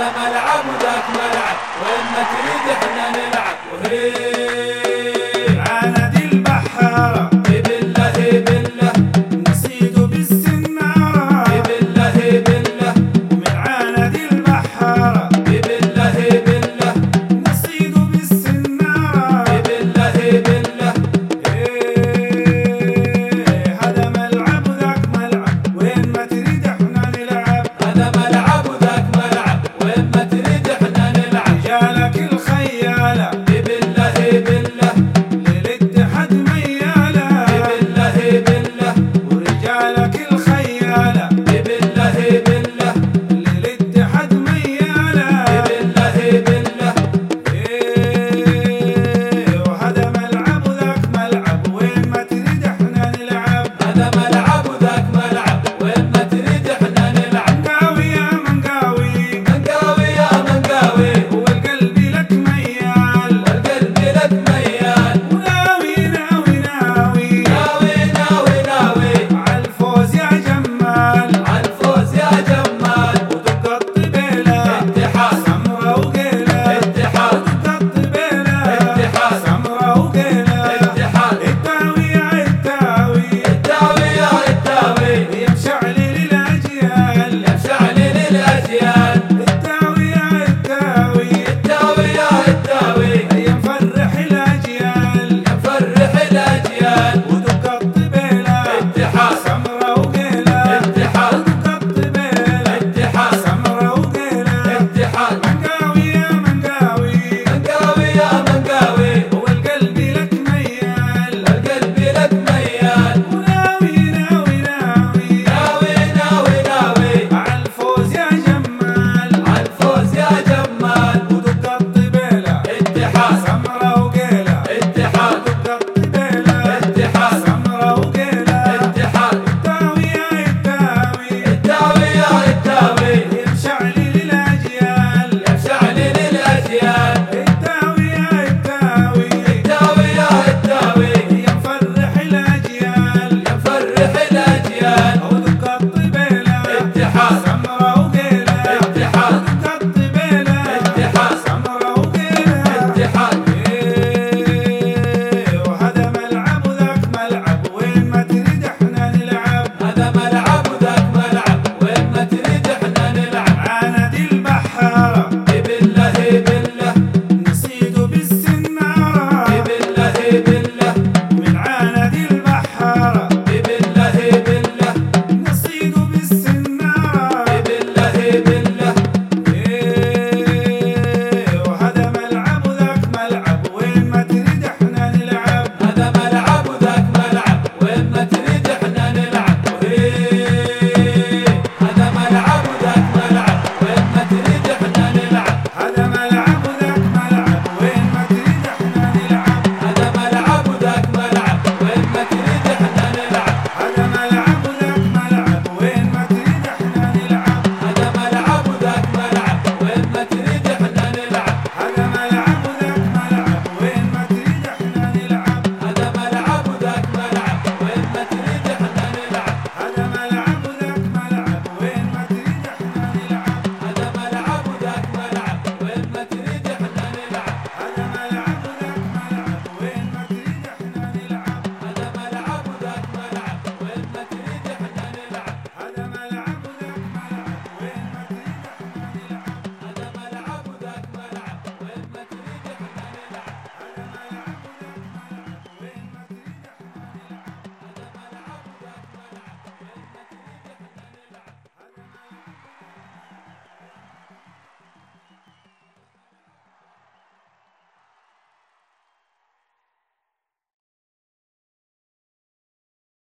هذا ملعب وذاك ملعب وين ما تريد إحنا نلعب. وهي Yeah.